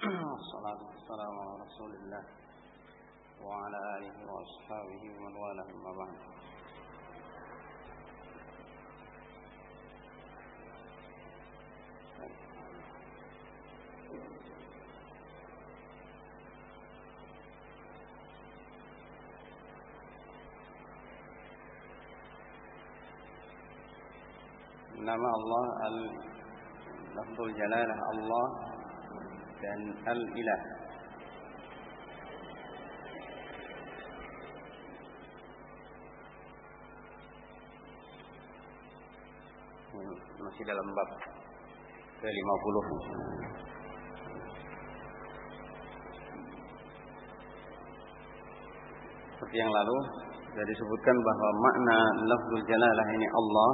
والصلاة والسلام على رسول الله وعلى آله وأصحابه ومن والاه أما بعد. Allah al lafzul jalalah Allah dan al ilah masih dalam bab ke-50. Seperti yang lalu sudah disebutkan bahwa makna lafzul jalalah ini Allah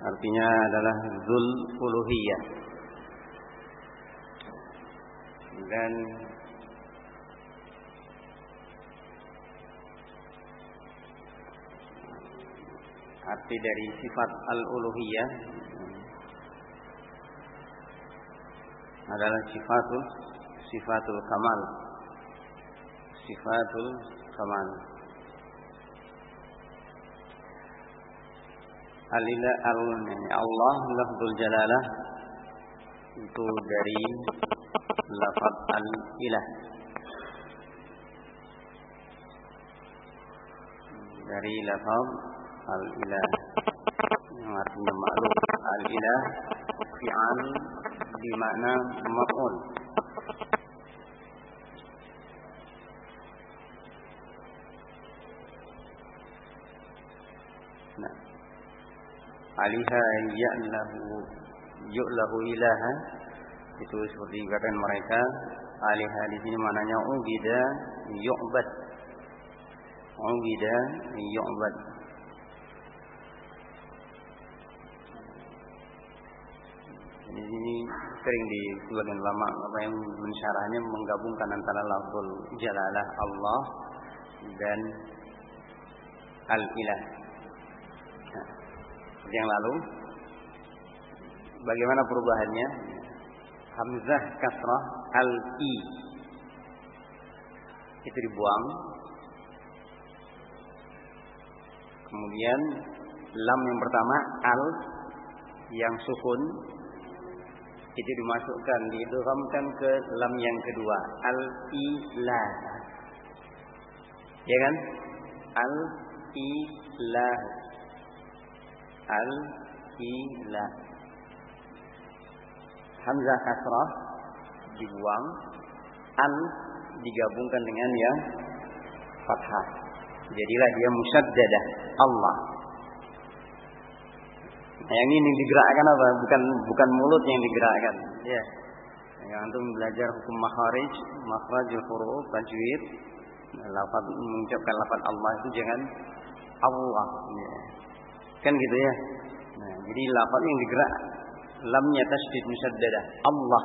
artinya adalah zul uluhiyah dan arti dari sifat al-uluhiyah adalah sifatul sifatul kamal. Sifatul kamal. Alila al Allah lafzul jalalah itu dari al ilah dari lafaz al ilah yang artinya makhluk al ilah fi'al bermakna maf'ul nah aliha ya'lahu yu'lahu ilaha itu seperti kata mereka aliha di sini maknanya ubida yu'bad ubida yu'bad di sini sering di sebagian lama apa yang mensyarahnya menggabungkan antara lafzul jalalah Allah dan al-ilah. Nah, yang lalu bagaimana perubahannya? Hamzah kasrah al-i itu dibuang. Kemudian lam yang pertama al yang sukun. Itu dimasukkan diidghamkan ke lam yang kedua. Al ilah ya kan? Al ilah al ilah hamzah kasrah dibuang al digabungkan dengan yang fathah jadilah dia musyaddadah Allah Nah, yang ini digerakkan apa? Bukan bukan mulut yang digerakkan. Ya. Yang antum belajar hukum makharij, makhrajul huruf, tajwid, lafaz mengucapkan lafaz Allah itu jangan Allah. Ya. Kan gitu ya. Nah, jadi lafaz yang digerak lamnya tasydid musaddadah. Allah.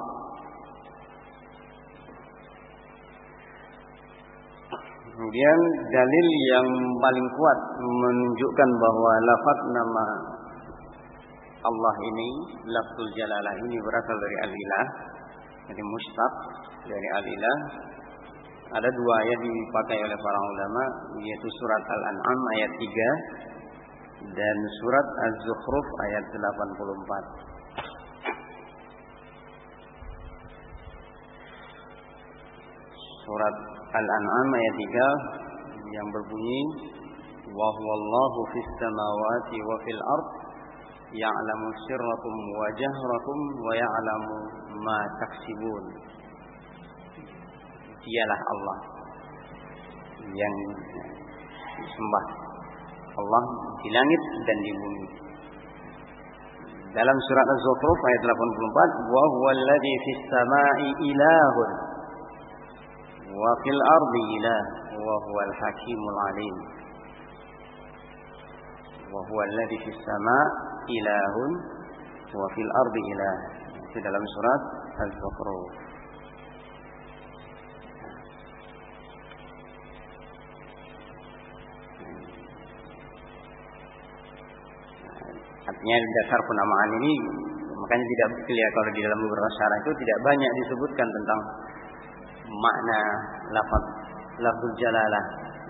Kemudian dalil yang paling kuat menunjukkan bahwa lafaz nama Allah ini lafzul jalalah ini berasal dari al-ilah. Jadi mustaq dari al-ilah. Ada dua ayat dipakai oleh para ulama yaitu surat al-an'am ayat 3 dan surat az-zukhruf ayat 84 surat al-an'am ayat 3 yang berbunyi wa huwallahu fis samawati wa fil ardh ya'lamu sirrakum wa jahrakum wa ya'lamu ma taksibun. Dialah Allah yang disembah. Allah di langit dan di bumi. Dalam surat Az-Zukhruf ayat 84, wa huwal ladzi fis sama'i ilahun wa huwal hakimul alim. Wa huwal ladzi fis sama' ilahun wa fil ardi ilah. Itu dalam surat Az-Zukhruf. Artinya dasar penamaan ini Makanya tidak lihat kalau di dalam beberapa syarah itu tidak banyak disebutkan tentang makna lafaz lafzul jalalah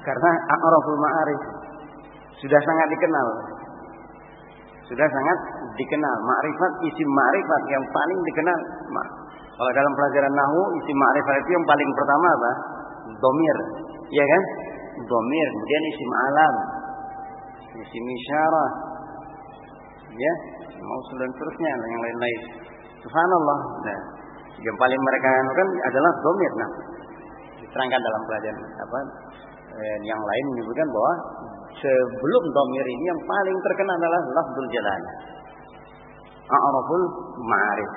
karena a'raful ma'arif sudah sangat dikenal. Sudah sangat dikenal. Ma'rifat isim ma'rifat yang paling dikenal. Kalau dalam pelajaran nahu isim ma'rifat itu yang paling pertama apa? Domir, ya kan? Domir, kemudian isim alam, isim isyarah, ya, mau dan seterusnya yang lain-lain. Subhanallah. Nah, yang paling mereka kan adalah domir. Nah, diterangkan dalam pelajaran apa? Eh, yang lain menyebutkan bahwa sebelum domir ini yang paling terkenal adalah lafzul jalan. A'raful ma'arif.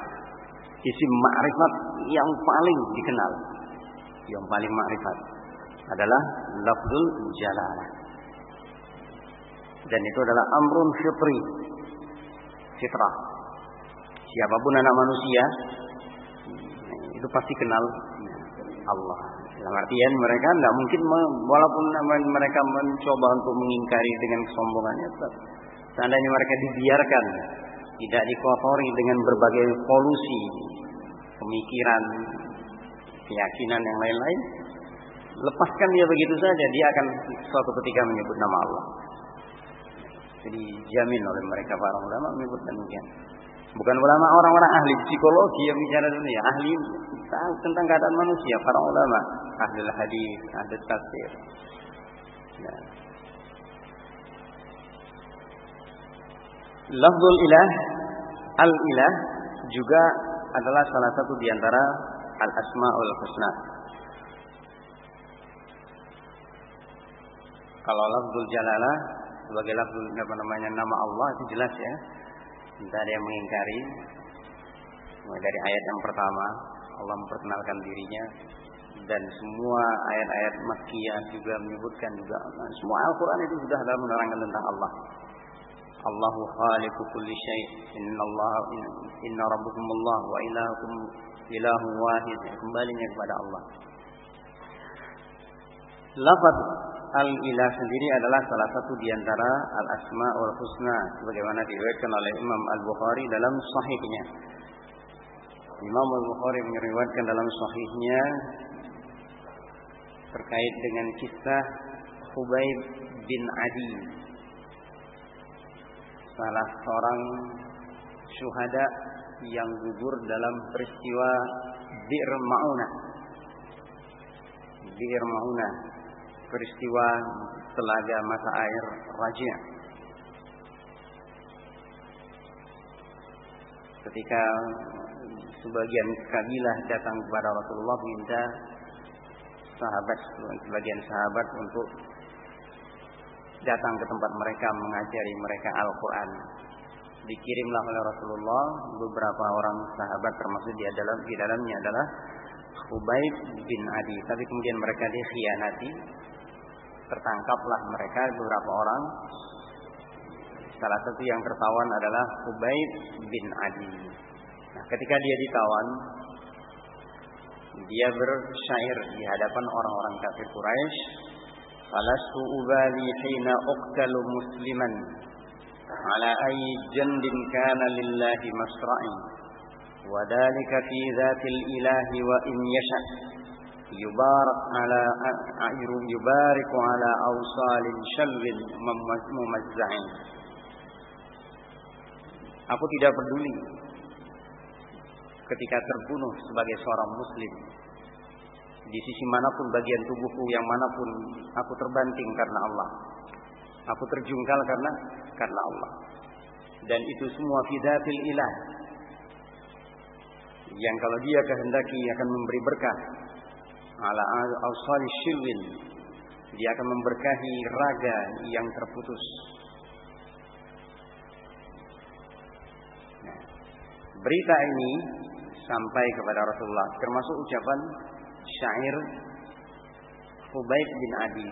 Isim ma'rifat yang paling dikenal. Yang paling ma'rifat adalah lafzul jalalah. Dan itu adalah amrun fitri. Fitrah. Siapa pun anak manusia itu pasti kenal Allah. Dalam artian mereka tidak mungkin walaupun mereka mencoba untuk mengingkari dengan kesombongannya, seandainya mereka dibiarkan tidak dikotori dengan berbagai polusi pemikiran, keyakinan yang lain-lain, lepaskan dia begitu saja, dia akan suatu ketika menyebut nama Allah. Jadi jamin oleh mereka para ulama menyebut demikian. Bukan ulama orang-orang ahli psikologi yang bicara dunia, ahli tahu tentang keadaan manusia, para ulama, ahli hadis, ahli tafsir. Nah. Lafzul ilah, al-ilah juga adalah salah satu di antara al-asmaul husna. Kalau lafzul jalalah sebagai lafzul apa namanya nama Allah itu jelas ya. Tidak ada yang mengingkari. Mulai dari ayat yang pertama Allah memperkenalkan dirinya dan semua ayat-ayat Makkiyah juga menyebutkan juga semua Al-Qur'an itu sudah dalam menerangkan tentang Allah. Allahu khaliqu kulli syai. Allah inna rabbukum Allah wa ilahukum ilahu wahid. Kembalinya kepada Allah. Lafaz al-ilah sendiri adalah salah satu di antara al-asma wal husna sebagaimana diriwayatkan oleh Imam Al-Bukhari dalam sahihnya. Imam Al-Bukhari meriwayatkan dalam sahihnya terkait dengan kisah Hubaib bin Adi salah seorang syuhada yang gugur dalam peristiwa Bir Maunah. Bir Maunah, peristiwa telaga mata air Raja. Ketika sebagian kabilah datang kepada Rasulullah minta sahabat sebagian sahabat untuk datang ke tempat mereka mengajari mereka Al-Quran. Dikirimlah oleh Rasulullah beberapa orang sahabat termasuk di dalam di dalamnya adalah Ubaid bin Adi. Tapi kemudian mereka dikhianati, tertangkaplah mereka beberapa orang. Salah satu yang tertawan adalah Ubaid bin Adi. Nah, ketika dia ditawan, dia bersyair di hadapan orang-orang kafir Quraisy فلست أبالي حين أقتل مسلما على أي جند كان لله مشرعي وذلك في ذات الإله وإن يشأ يبارك على ayru yubariku ala awsalin aku tidak peduli ketika terbunuh sebagai seorang muslim. Di sisi mana pun bagian tubuhku yang mana pun aku terbanting karena Allah. Aku terjungkal karena karena Allah. Dan itu semua fidatil ilah. Yang kalau dia kehendaki akan memberi berkah. Ala awsal shilwin. Dia akan memberkahi raga yang terputus. Nah, berita ini sampai kepada Rasulullah termasuk ucapan syair Hubaib bin Adi.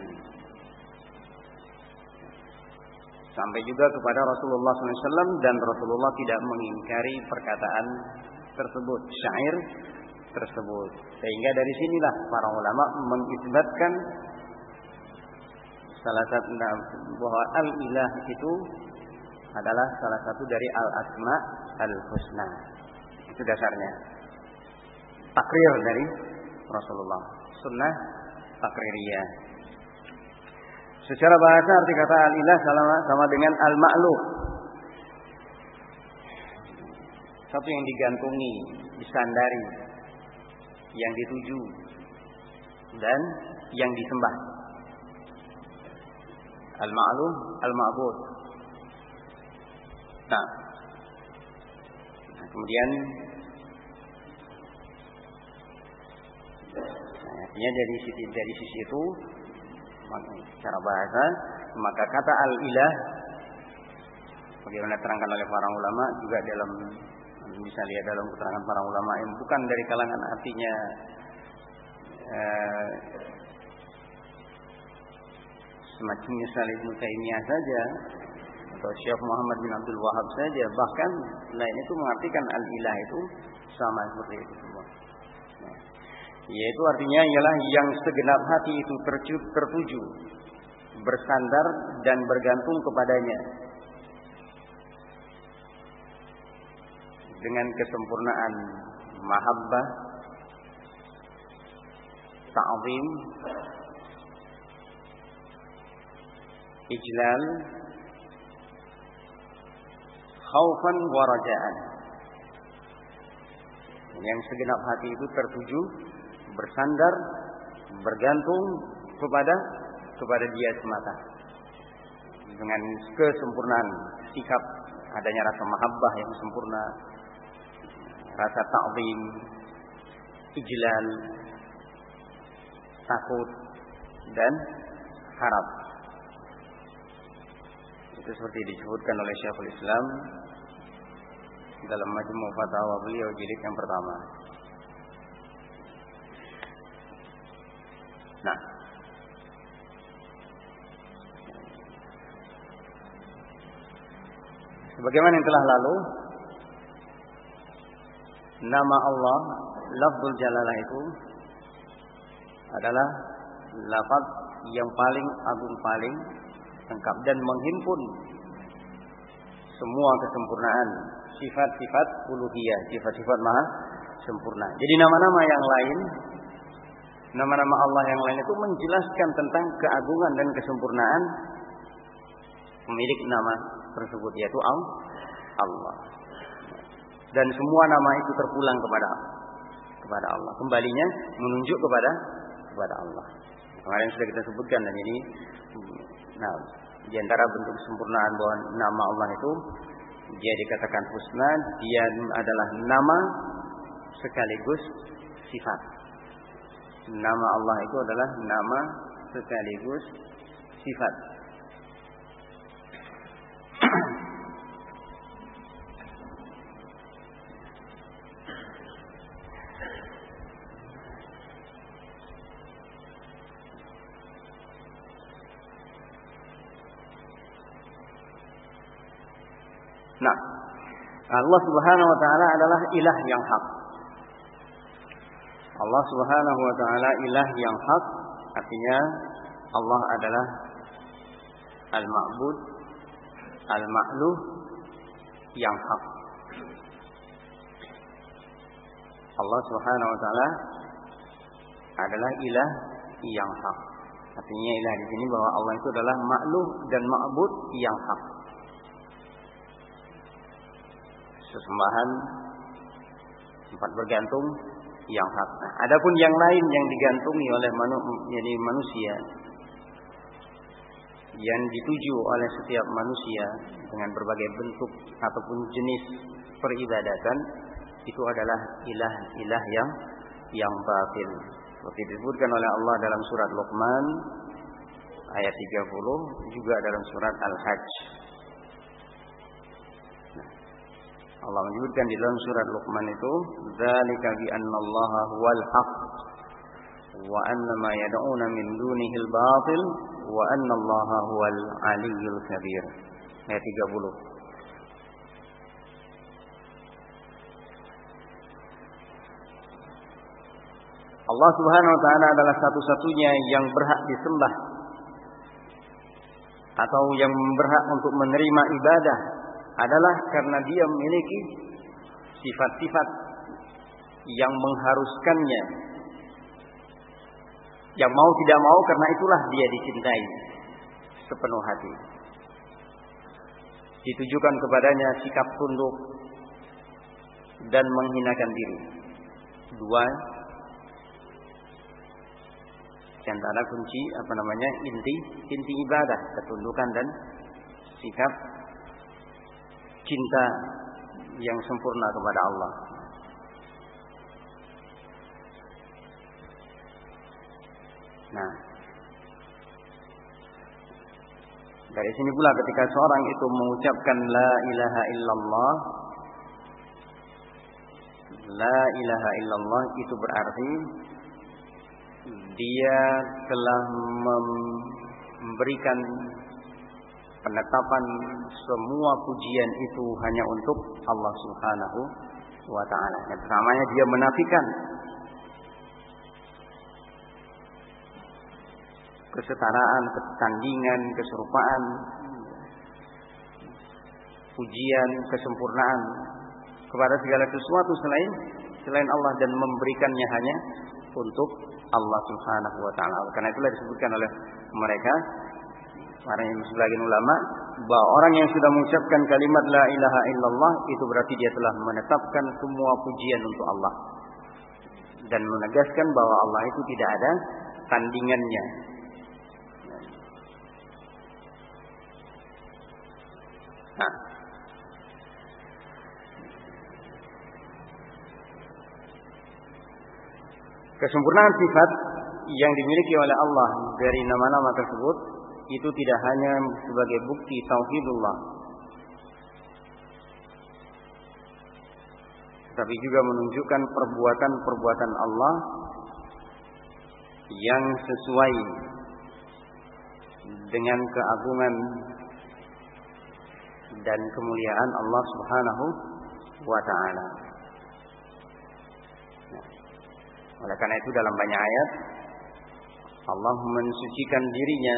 Sampai juga kepada Rasulullah SAW dan Rasulullah tidak mengingkari perkataan tersebut, syair tersebut. Sehingga dari sinilah para ulama mengisbatkan salah satu bahwa al-ilah itu adalah salah satu dari al-asma al-husna. Itu dasarnya. Takrir dari Rasulullah. Sunnah takririyah. Secara bahasa arti kata al-ilah sama, sama dengan al-ma'luh. Satu yang digantungi, disandari, yang dituju, dan yang disembah. Al-ma'lum, al-ma'bud. Nah, kemudian artinya dari sisi dari sisi itu secara bahasa maka kata al-ilah bagaimana terangkan oleh para ulama juga dalam bisa lihat dalam keterangan para ulama yang bukan dari kalangan artinya eh, semacam misalnya saja atau Syekh Muhammad bin Abdul Wahab saja. Bahkan lain itu mengartikan al-ilah itu sama seperti itu semua. Nah, yaitu artinya ialah yang segenap hati itu tertuju bersandar dan bergantung kepadanya dengan kesempurnaan mahabbah ta'zim ijlal khaufan wa raja'an. Yang segenap hati itu tertuju bersandar bergantung kepada kepada dia semata. Dengan kesempurnaan sikap adanya rasa mahabbah yang sempurna rasa ta'zim ijlal takut dan harap itu seperti disebutkan oleh Syekhul Islam dalam majmu' fatwa beliau jilid yang pertama. Nah, sebagaimana yang telah lalu, nama Allah, lafzul jalalah itu adalah lafaz yang paling agung paling lengkap dan menghimpun semua kesempurnaan sifat-sifat uluhiyah, sifat-sifat maha sempurna. Jadi nama-nama yang lain, nama-nama Allah yang lain itu menjelaskan tentang keagungan dan kesempurnaan pemilik nama tersebut yaitu Allah. Dan semua nama itu terpulang kepada kepada Allah. Kembalinya menunjuk kepada kepada Allah. Kemarin sudah kita sebutkan dan ini nah di antara bentuk kesempurnaan bahwa nama Allah itu dia dikatakan husna, dia adalah nama sekaligus sifat. Nama Allah itu adalah nama sekaligus sifat. Nah, Allah Subhanahu wa taala adalah ilah yang hak. Allah Subhanahu wa taala ilah yang hak artinya Allah adalah al-ma'bud al-ma'luh yang hak. Allah Subhanahu wa taala adalah ilah yang hak. Artinya ilah di sini bahwa Allah itu adalah makhluk dan ma'bud yang hak. Sesembahan tempat bergantung yang hak. Adapun yang lain yang digantungi oleh manu, jadi manusia yang dituju oleh setiap manusia dengan berbagai bentuk ataupun jenis peribadatan itu adalah ilah-ilah yang yang batil. Seperti disebutkan oleh Allah dalam surat Luqman ayat 30 juga dalam surat Al-Hajj Allah menyebutkan di dalam surat Luqman itu, "Dzalika bi anna Allah huwal haq wa anna ma yad'una min dunihi al-batil wa anna Allah huwal aliyyul kabir." Ayat 30. Allah Subhanahu wa taala adalah satu-satunya yang berhak disembah atau yang berhak untuk menerima ibadah adalah karena dia memiliki sifat-sifat yang mengharuskannya yang mau tidak mau karena itulah dia dicintai sepenuh hati. Ditujukan kepadanya sikap tunduk dan menghinakan diri. Dua di antara kunci apa namanya inti inti ibadah ketundukan dan sikap cinta yang sempurna kepada Allah. Nah, dari sini pula ketika seorang itu mengucapkan la ilaha illallah la ilaha illallah itu berarti dia telah memberikan penetapan semua pujian itu hanya untuk Allah Subhanahu wa taala. Yang pertamanya dia menafikan kesetaraan, ketandingan, keserupaan, pujian, kesempurnaan kepada segala sesuatu selain selain Allah dan memberikannya hanya untuk Allah Subhanahu wa taala. Karena itulah disebutkan oleh mereka para sebagian ulama bahwa orang yang sudah mengucapkan kalimat la ilaha illallah itu berarti dia telah menetapkan semua pujian untuk Allah dan menegaskan bahwa Allah itu tidak ada tandingannya. Nah, Kesempurnaan sifat yang dimiliki oleh Allah dari nama-nama tersebut itu tidak hanya sebagai bukti tauhidullah tapi juga menunjukkan perbuatan-perbuatan Allah yang sesuai dengan keagungan dan kemuliaan Allah Subhanahu wa taala. Oleh karena itu dalam banyak ayat Allah mensucikan dirinya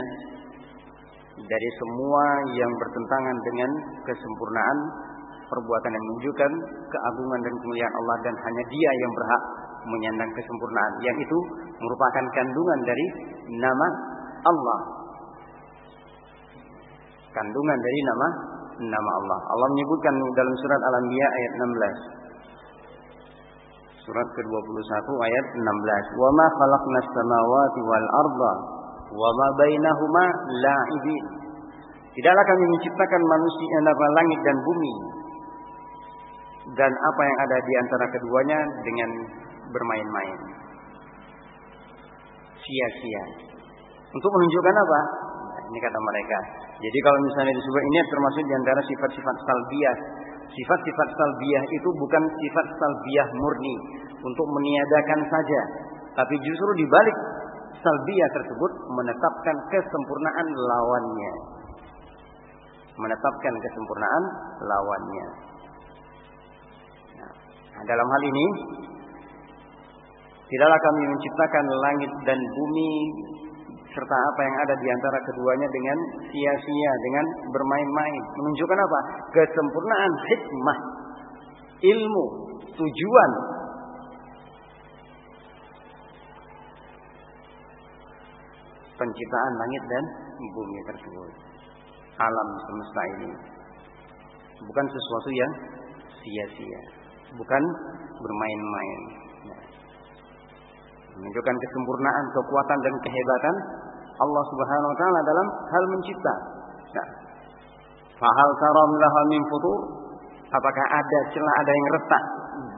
dari semua yang bertentangan dengan kesempurnaan perbuatan yang menunjukkan keagungan dan kemuliaan Allah dan hanya Dia yang berhak menyandang kesempurnaan yang itu merupakan kandungan dari nama Allah. Kandungan dari nama nama Allah. Allah menyebutkan dalam surat Al-Anbiya ayat 16 Surat ke-21 ayat 16. Wa ma khalaqnas samawati wal arda wa ma bainahuma la'ibin. Tidaklah kami menciptakan manusia antara langit dan bumi dan apa yang ada di antara keduanya dengan bermain-main. Sia-sia. Untuk menunjukkan apa? Ini kata mereka. Jadi kalau misalnya disebut ini termasuk di antara sifat-sifat salbiah Sifat-sifat salbiah itu bukan sifat salbiah murni untuk meniadakan saja, tapi justru di balik salbiah tersebut menetapkan kesempurnaan lawannya. Menetapkan kesempurnaan lawannya. Nah, dalam hal ini tidaklah kami menciptakan langit dan bumi serta apa yang ada di antara keduanya dengan sia-sia, dengan bermain-main. Menunjukkan apa? Kesempurnaan hikmah, ilmu, tujuan penciptaan langit dan bumi tersebut. Alam semesta ini bukan sesuatu yang sia-sia, bukan bermain-main. Menunjukkan kesempurnaan, kekuatan dan kehebatan Allah Subhanahu wa taala dalam hal mencipta. Nah, Fahal taram laha min futur? Apakah ada celah ada yang retak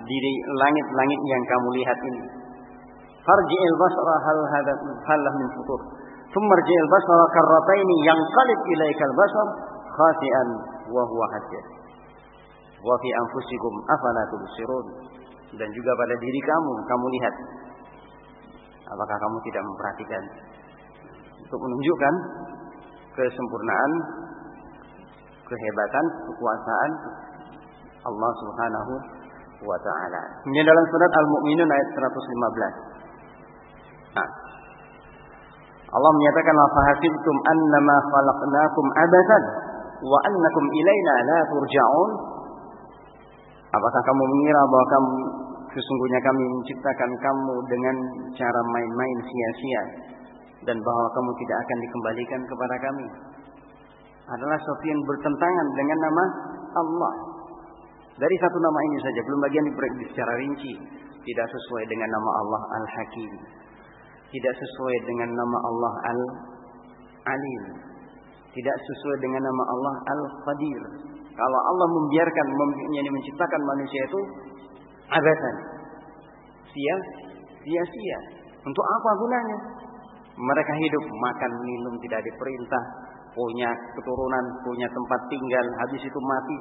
di langit-langit yang kamu lihat ini? Farji'il basara hal hada hal min futur. Thumma rji'il basara karrataini yanqalib ilaikal basar khasi'an wa huwa hadir. Wa fi anfusikum afala tubsirun. Dan juga pada diri kamu, kamu lihat. Apakah kamu tidak memperhatikan? untuk menunjukkan kesempurnaan, kehebatan, kekuasaan Allah Subhanahu wa taala. Ini dalam surat Al-Mu'minun ayat 115. Nah, Allah menyatakan la fahasibtum annama khalaqnakum abathan wa annakum ilaina la turja'un Apakah kamu mengira bahwa kamu sesungguhnya kami menciptakan kamu dengan cara main-main sia-sia dan bahwa kamu tidak akan dikembalikan kepada kami? Adalah sesuatu yang bertentangan dengan nama Allah. Dari satu nama ini saja, belum bagian secara rinci. Tidak sesuai dengan nama Allah Al-Hakim. Tidak sesuai dengan nama Allah Al-Alim. Tidak sesuai dengan nama Allah Al-Qadir. Kalau Allah membiarkan yang menciptakan manusia itu abadan. Sia, sia-sia. Untuk apa gunanya? Mereka hidup makan minum tidak diperintah, punya keturunan, punya tempat tinggal, habis itu mati.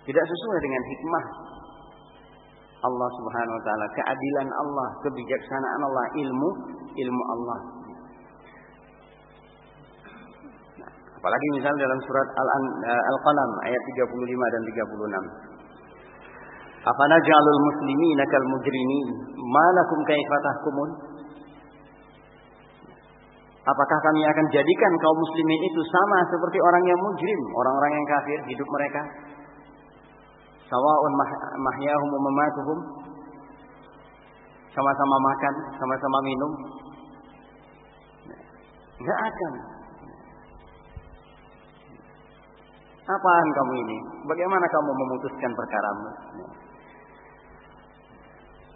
Tidak sesuai dengan hikmah Allah Subhanahu wa taala, keadilan Allah, kebijaksanaan Allah, ilmu ilmu Allah. Nah, apalagi misalnya dalam surat eh, Al-Qalam ayat 35 dan 36. Afana jalul muslimina kal mujrimin, malakum kaifa tahkumun? Apakah kami akan jadikan kaum muslimin itu sama seperti orang yang mujrim, orang-orang yang kafir hidup mereka? Sawa'un mahyahum wa mamatuhum. Sama-sama makan, sama-sama minum. Enggak akan. Apaan kamu ini? Bagaimana kamu memutuskan perkaramu?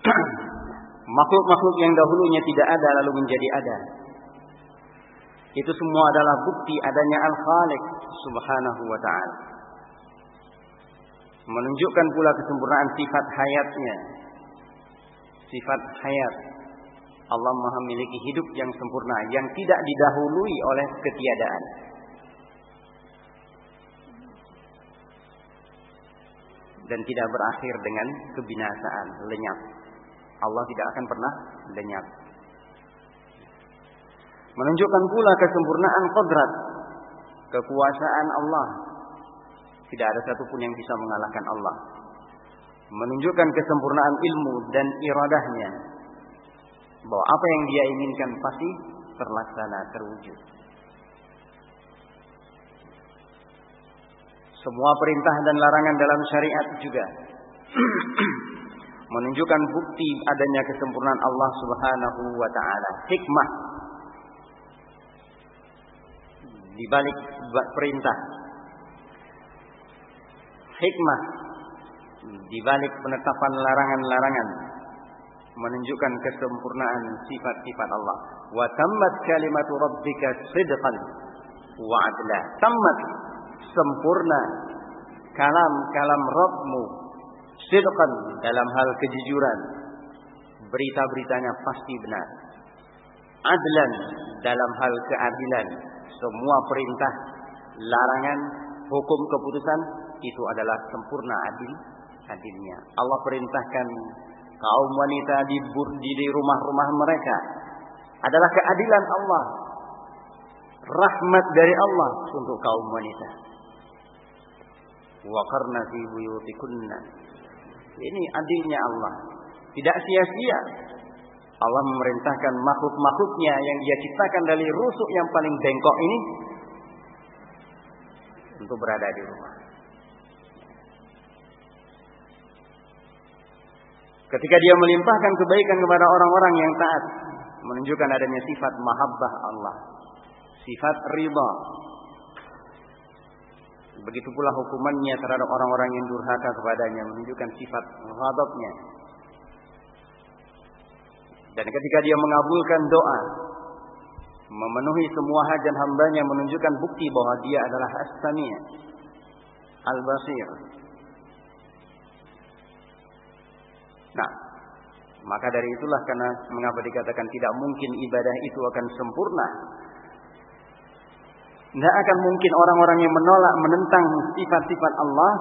Makhluk-makhluk yang dahulunya tidak ada lalu menjadi ada. Itu semua adalah bukti adanya Al-Khaliq subhanahu wa ta'ala. Menunjukkan pula kesempurnaan sifat hayatnya. Sifat hayat. Allah maha memiliki hidup yang sempurna. Yang tidak didahului oleh ketiadaan. Dan tidak berakhir dengan kebinasaan, lenyap. Allah tidak akan pernah lenyap. Menunjukkan pula kesempurnaan kodrat. Kekuasaan Allah tidak ada satupun yang bisa mengalahkan Allah. Menunjukkan kesempurnaan ilmu dan iradahnya. Bahwa apa yang dia inginkan pasti terlaksana, terwujud. Semua perintah dan larangan dalam syariat juga menunjukkan bukti adanya kesempurnaan Allah Subhanahu wa taala. Hikmah di balik perintah hikmah di balik penetapan larangan-larangan menunjukkan kesempurnaan sifat-sifat Allah. Wa tammat kalimatu rabbika sidqan wa adla. Tammat sempurna kalam-kalam Rabbmu sidqan dalam hal kejujuran. Berita-beritanya pasti benar. Adlan dalam hal keadilan. Semua perintah, larangan, hukum keputusan itu adalah sempurna adil adilnya. Allah perintahkan kaum wanita di di rumah-rumah mereka adalah keadilan Allah. Rahmat dari Allah untuk kaum wanita. Wa qarna fi buyutikunna. Ini adilnya Allah. Tidak sia-sia. Allah memerintahkan makhluk-makhluknya yang dia ciptakan dari rusuk yang paling bengkok ini untuk berada di rumah. Ketika dia melimpahkan kebaikan kepada orang-orang yang taat, menunjukkan adanya sifat mahabbah Allah, sifat riba. Begitu pula hukumannya terhadap orang-orang yang durhaka kepadanya, menunjukkan sifat ghadabnya. Dan ketika dia mengabulkan doa, memenuhi semua hajat hambanya, menunjukkan bukti bahwa dia adalah as-sami' al-basir. Nah, maka dari itulah karena mengapa dikatakan tidak mungkin ibadah itu akan sempurna. Tidak akan mungkin orang-orang yang menolak, menentang sifat-sifat Allah,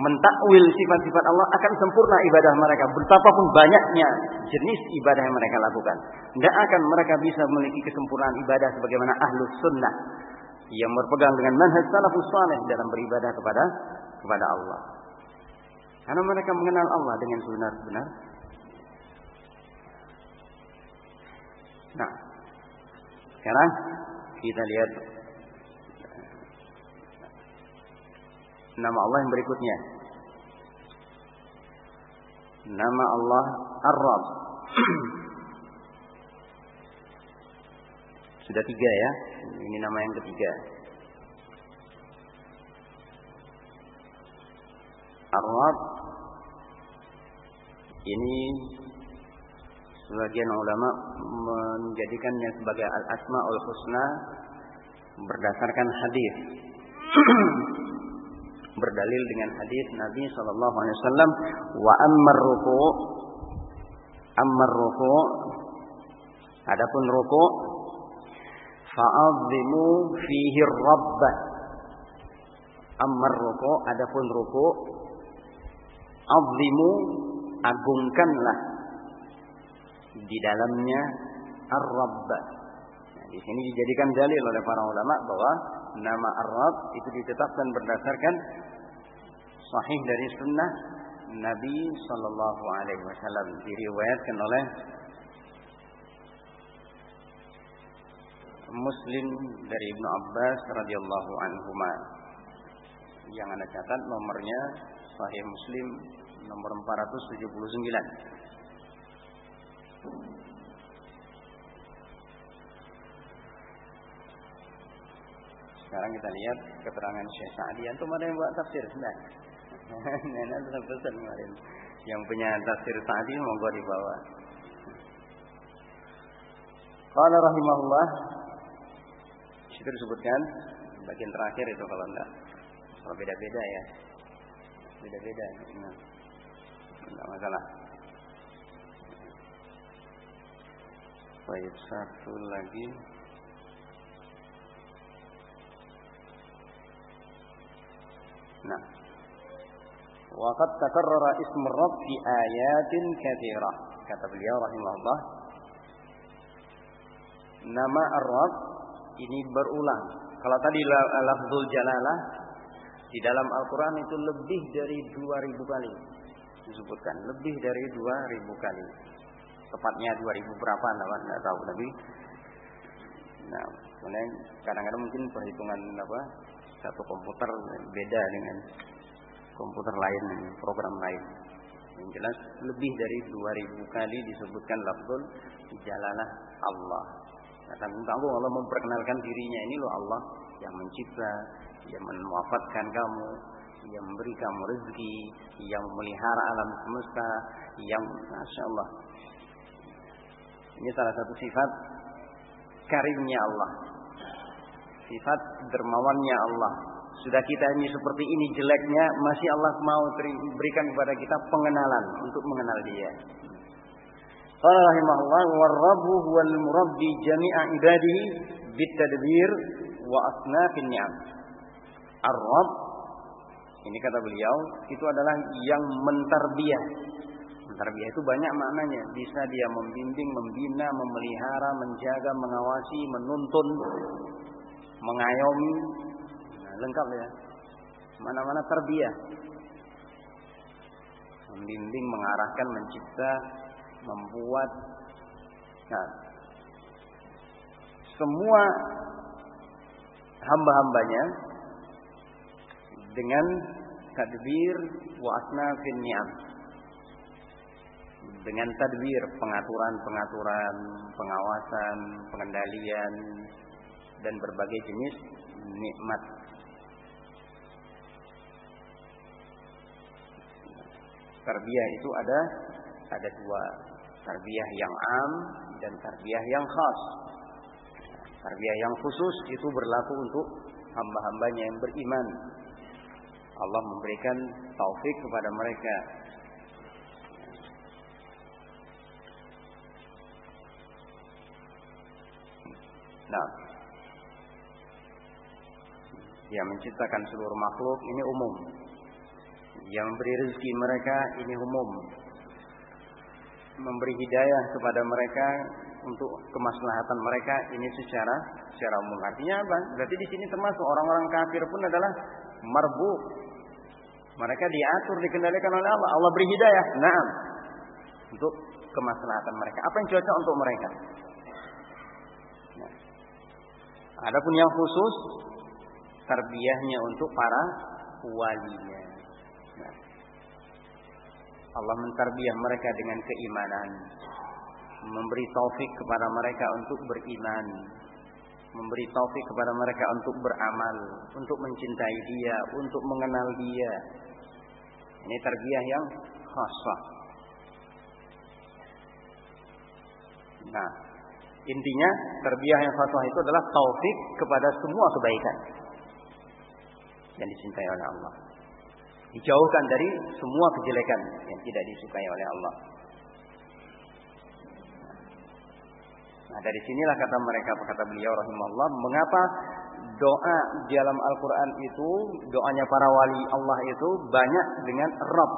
mentakwil sifat-sifat Allah akan sempurna ibadah mereka. Betapapun banyaknya jenis ibadah yang mereka lakukan. Tidak akan mereka bisa memiliki kesempurnaan ibadah sebagaimana ahlus sunnah yang berpegang dengan manhaj salafus saleh dalam beribadah kepada kepada Allah. Karena mereka mengenal Allah dengan sebenar-benar. Nah, sekarang kita lihat nama Allah yang berikutnya. Nama Allah Ar-Rabb. Sudah tiga ya. Ini nama yang ketiga. Ar-Rabb ini sebagian ulama menjadikannya sebagai al-asmaul husna berdasarkan hadis. Berdalil dengan hadis Nabi wasallam wa ammar ruku ammar ruku adapun ruku fa'azzimu fihi rabb ammar ruku adapun ruku azimu agungkanlah di dalamnya ar-rabb. Nah, di sini dijadikan dalil oleh para ulama bahwa nama ar-rabb itu ditetapkan berdasarkan sahih dari sunnah Nabi Shallallahu Alaihi Wasallam diriwayatkan oleh Muslim dari Ibnu Abbas radhiyallahu anhu yang anda catat nomornya Sahih Muslim nomor 479. Sekarang kita lihat keterangan Syekh Sa'di. Antum ada yang buat tafsir? Sudah. Nenek sudah pesan kemarin. Yang punya tafsir Sa'di monggo dibawa. Qala rahimahullah. Situ disebutkan bagian terakhir itu kalau enggak. Kalau beda-beda ya. Beda-beda. Nah. Enggak masalah. Baik, satu lagi. Nah. Waqad takarrara ism Rabb fi ayatin katsirah. Kata beliau rahimahullah. Nama Ar-Rabb ini berulang. Kalau tadi lafzul jalalah di dalam Al-Qur'an itu lebih dari 2000 kali disebutkan, lebih dari 2000 kali. Tepatnya 2000 berapa enggak tahu tapi Nah, kemudian kadang-kadang mungkin perhitungan apa satu komputer beda dengan komputer lain, program lain. Yang jelas lebih dari 2000 kali disebutkan lafzul jalalah Allah. Kamu Allah memperkenalkan dirinya ini loh Allah yang mencipta, yang mewafatkan kamu, yang memberi kamu rezeki, yang memelihara alam semesta, yang masya Allah. Ini salah satu sifat karimnya Allah sifat dermawannya Allah. Sudah kita ini seperti ini jeleknya, masih Allah mau berikan kepada kita pengenalan untuk mengenal Dia. Qala rahimahullah warrabu huwal murabbi jami'a wa asnafin ni'am. Ar-Rabb ini kata beliau itu adalah yang mentarbiyah. Mentarbiyah itu banyak maknanya. Bisa dia membimbing, membina, memelihara, menjaga, mengawasi, menuntun, mengayomi, nah, lengkap ya. Mana-mana terbiah. Membimbing, mengarahkan, mencipta, membuat. Nah, semua hamba-hambanya dengan tadbir wa asna ni'am dengan tadbir pengaturan-pengaturan pengawasan pengendalian dan berbagai jenis nikmat. Tarbiyah itu ada ada dua, tarbiyah yang am dan tarbiyah yang khas. Tarbiyah yang khusus itu berlaku untuk hamba-hambanya yang beriman. Allah memberikan taufik kepada mereka Nah, yang menciptakan seluruh makhluk ini umum. Yang memberi rezeki mereka ini umum. Memberi hidayah kepada mereka untuk kemaslahatan mereka ini secara secara umum. Artinya apa? Berarti di sini termasuk orang-orang kafir pun adalah marbu. Mereka diatur, dikendalikan oleh Allah. Allah beri hidayah. Nah, untuk kemaslahatan mereka. Apa yang cocok untuk mereka? Adapun yang khusus tarbiyahnya untuk para walinya. Nah, Allah mentarbiyah mereka dengan keimanan, memberi taufik kepada mereka untuk beriman, memberi taufik kepada mereka untuk beramal, untuk mencintai Dia, untuk mengenal Dia. Ini tarbiyah yang khasah. Nah, intinya tarbiyah yang khasah itu adalah taufik kepada semua kebaikan yang dicintai oleh Allah. Dijauhkan dari semua kejelekan yang tidak disukai oleh Allah. Nah dari sinilah kata mereka kata beliau rahimahullah mengapa doa di dalam Al-Quran itu doanya para wali Allah itu banyak dengan Rabb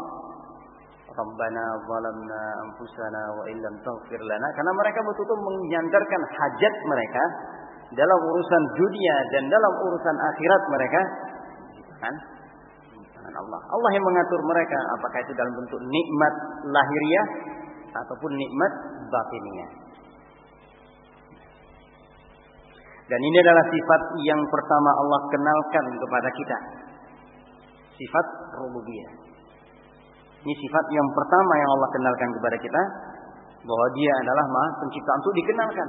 Rabbana zalamna anfusana wa illam taghfir lana karena mereka betul-betul menyandarkan hajat mereka dalam urusan dunia dan dalam urusan akhirat mereka kan tangan Allah. Allah yang mengatur mereka apakah itu dalam bentuk nikmat lahiriah ataupun nikmat batiniah. Dan ini adalah sifat yang pertama Allah kenalkan kepada kita. Sifat rububiyah. Ini sifat yang pertama yang Allah kenalkan kepada kita bahwa Dia adalah Maha Pencipta untuk dikenalkan.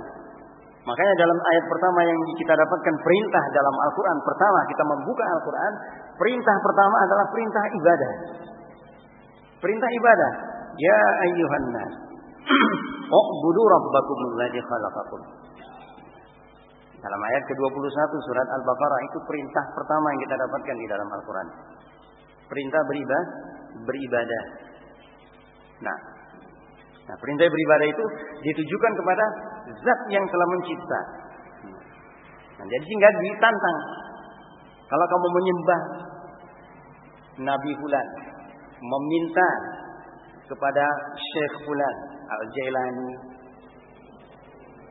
Makanya dalam ayat pertama yang kita dapatkan perintah dalam Al-Quran. Pertama kita membuka Al-Quran. Perintah pertama adalah perintah ibadah. Perintah ibadah. Ya ayyuhan nas. U'budu rabbakumul ladzi khalaqakum. Dalam ayat ke-21 surat Al-Baqarah itu perintah pertama yang kita dapatkan di dalam Al-Quran. Perintah beribadah, beribadah. Nah, nah, perintah beribadah itu ditujukan kepada zat yang telah mencipta. Nah, jadi sehingga ditantang. Kalau kamu menyembah Nabi Fulan, meminta kepada Syekh Fulan, Al-Jailani,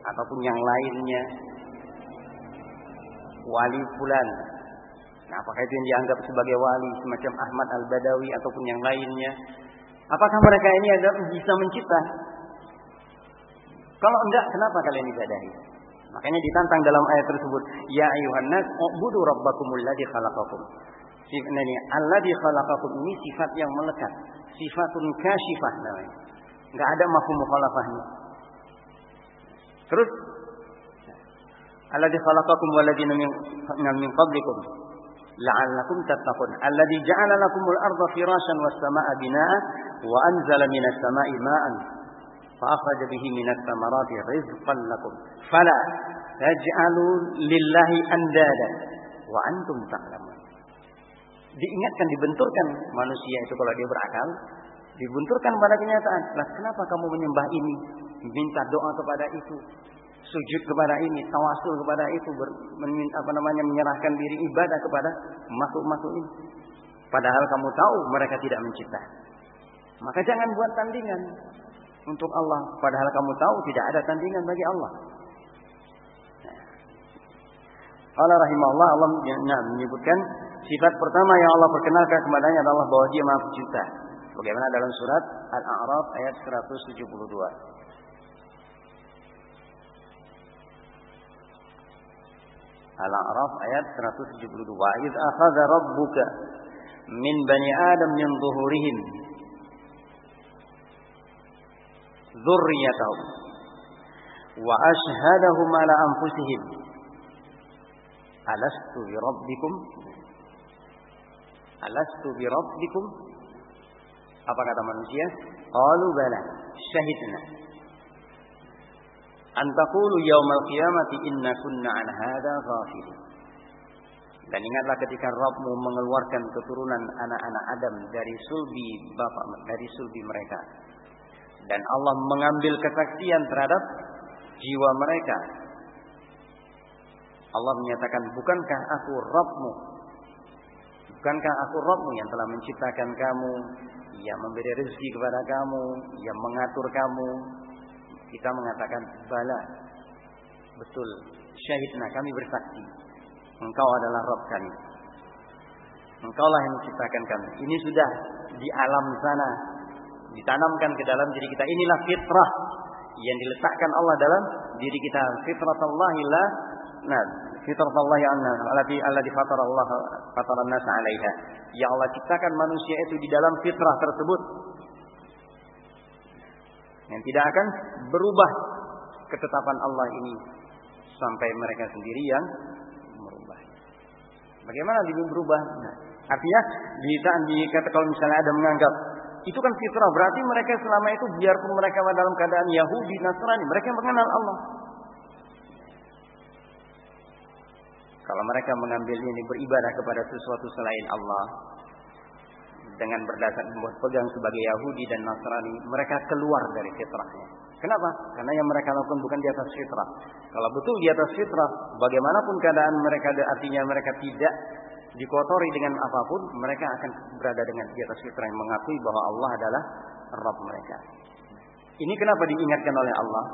ataupun yang lainnya, wali fulan. Nah, apakah itu yang dianggap sebagai wali semacam Ahmad Al-Badawi ataupun yang lainnya? Apakah mereka ini adalah bisa mencipta? Kalau enggak, kenapa kalian ibadahi? Makanya ditantang dalam ayat tersebut, ya ayuhan nas, ubudu rabbakumul ladzi khalaqakum. Ini khalaqakum ini sifat yang melekat, sifatun kasyifah namanya. Enggak ada mafhum mukhalafahnya. Terus alladzi khalaqakum walladzina min qablikum. La'allakum tattaqun. Alladzi ja'ala lakumul arda firasyan was samaa'a binaa'a wa anzala minas samaa'i ma'an fa akhraja bihi minas thamarati rizqan lakum. Fala taj'alu lillahi andada wa antum ta'lamun. Diingatkan dibenturkan manusia itu kalau dia berakal dibenturkan pada kenyataan lah kenapa kamu menyembah ini? Minta doa kepada itu sujud kepada ini, tawasul kepada itu, ber, apa namanya menyerahkan diri ibadah kepada makhluk-makhluk ini. Padahal kamu tahu mereka tidak mencipta. Maka jangan buat tandingan untuk Allah. Padahal kamu tahu tidak ada tandingan bagi Allah. Allah rahimahullah Allah menyebutkan sifat pertama yang Allah perkenalkan kepadanya adalah bahwa dia maha pencipta. Bagaimana dalam surat Al-A'raf ayat 172. Al-A'raf ayat 172. Wa id akhadha rabbuka min bani Adam min zuhurihim dzurriyyatahum wa ashhadahum ala anfusihim alastu bi rabbikum alastu bi rabbikum apa kata manusia qalu bala syahidna Antakulu yaumal qiyamati inna kunna an hadha. Dan ingatlah ketika Rabbmu mengeluarkan keturunan anak-anak Adam dari sulbi bapak dari sulbi mereka. Dan Allah mengambil kesaksian terhadap jiwa mereka. Allah menyatakan, bukankah aku Rabbmu? Bukankah aku Rabbmu yang telah menciptakan kamu, yang memberi rezeki kepada kamu, yang mengatur kamu, kita mengatakan bala. Betul. Syahidna kami bersaksi. Engkau adalah Rabb kami. Engkaulah yang menciptakan kami. Ini sudah di alam sana ditanamkan ke dalam diri kita. Inilah fitrah yang diletakkan Allah dalam diri kita. Fitrah Allah nah, yang allati allati fatara Allah fatara nas 'alaiha. Ya Allah ciptakan manusia itu di dalam fitrah tersebut. Yang tidak akan berubah ketetapan Allah ini sampai mereka sendiri yang merubah. Bagaimana dia berubah? Nah, artinya di di kata kalau misalnya ada menganggap itu kan fitrah berarti mereka selama itu biarpun mereka dalam keadaan Yahudi Nasrani mereka mengenal Allah. Kalau mereka mengambil ini beribadah kepada sesuatu selain Allah dengan berdasar berpegang sebagai Yahudi dan Nasrani, mereka keluar dari fitrahnya. Kenapa? Karena yang mereka lakukan bukan di atas fitrah. Kalau betul di atas fitrah, bagaimanapun keadaan mereka artinya mereka tidak dikotori dengan apa pun, mereka akan berada dengan di atas fitrah yang mengakui bahwa Allah adalah Rabb mereka. Ini kenapa diingatkan oleh Allah?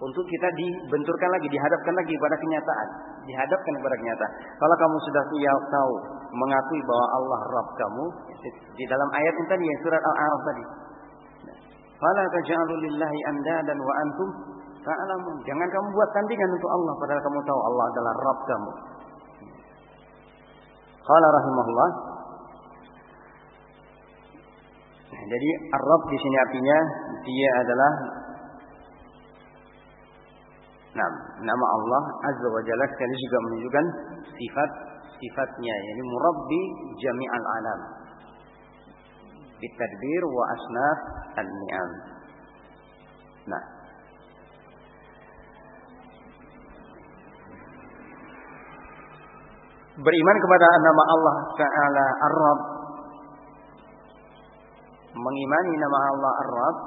Untuk kita dibenturkan lagi, dihadapkan lagi pada kenyataan, dihadapkan kepada kenyataan. Kalau kamu sudah tahu mengakui bahwa Allah Rabb kamu di dalam ayat ini tadi surat Al-A'raf tadi. Fala taj'alu lillahi andadan wa antum ta'lamun. Jangan kamu buat tandingan untuk Allah padahal kamu tahu Allah adalah Rabb kamu. Qala rahimahullah jadi Ar-Rabb di sini artinya dia adalah Nah, nama Allah Azza wa Jalla sekali juga menunjukkan sifat sifatnya yakni murabbi jami'al alam. Bitadbir wa asnaf an-ni'am. Nah, beriman kepada nama Allah Ta'ala Ar-Rabb. Mengimani nama Allah Ar-Rabb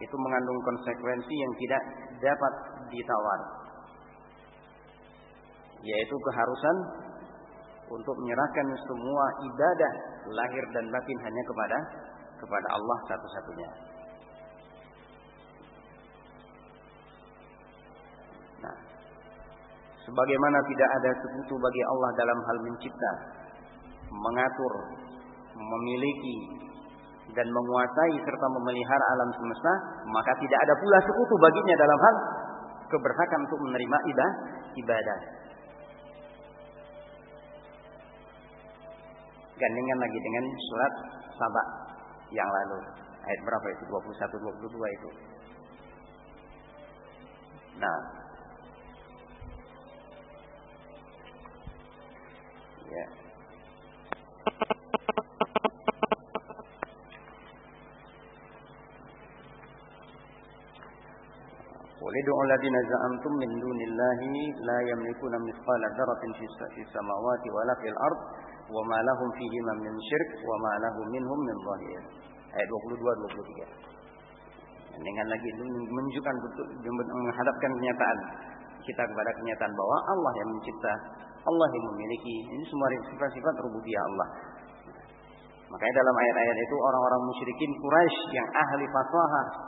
itu mengandung konsekuensi yang tidak dapat ditawar yaitu keharusan untuk menyerahkan semua ibadah lahir dan batin hanya kepada kepada Allah satu-satunya. Nah, sebagaimana tidak ada sekutu bagi Allah dalam hal mencipta, mengatur, memiliki dan menguasai serta memelihara alam semesta, maka tidak ada pula sekutu baginya dalam hal keberhakan untuk menerima ibadah. Gandingan lagi dengan surat Sabah yang lalu. Ayat berapa itu? 21 22 itu. Nah. Ya. Ayat 22 23. Dengan lagi menunjukkan betul menghadapkan kenyataan kita kepada kenyataan bahwa Allah yang mencipta, Allah yang memiliki. Ini semua sifat-sifat rububiyah Allah. Makanya dalam ayat-ayat itu orang-orang musyrikin Quraisy yang ahli fasaha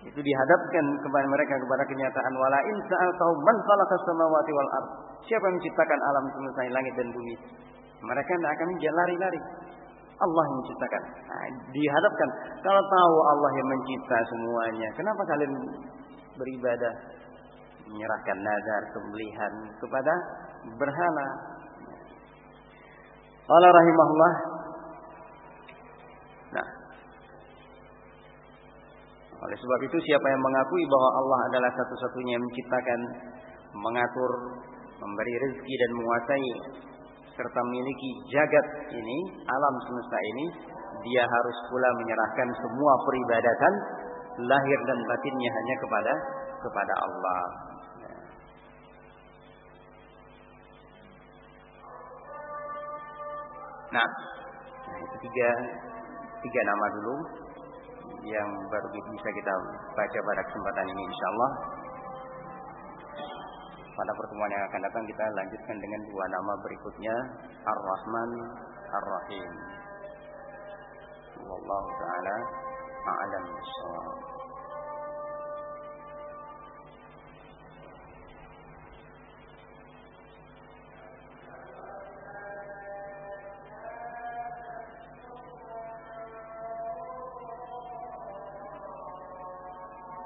itu dihadapkan kepada mereka kepada kenyataan wala in sa'altahum man khalaqas samawati wal ard. Siapa yang menciptakan alam semesta langit dan bumi? Mereka tidak akan lari-lari. Allah yang menciptakan. Nah, dihadapkan kalau tahu Allah yang mencipta semuanya, kenapa kalian beribadah menyerahkan nazar sembelihan kepada berhala? Allah rahimahullah Oleh sebab itu siapa yang mengakui bahwa Allah adalah satu-satunya yang menciptakan, mengatur, memberi rezeki dan menguasai serta memiliki jagat ini, alam semesta ini, dia harus pula menyerahkan semua peribadatan lahir dan batinnya hanya kepada kepada Allah. Nah, nah itu tiga tiga nama dulu yang baru bisa kita baca pada kesempatan ini insya Allah. Pada pertemuan yang akan datang kita lanjutkan dengan dua nama berikutnya Ar-Rahman Ar-Rahim. Wallahu taala a'lam bissawab.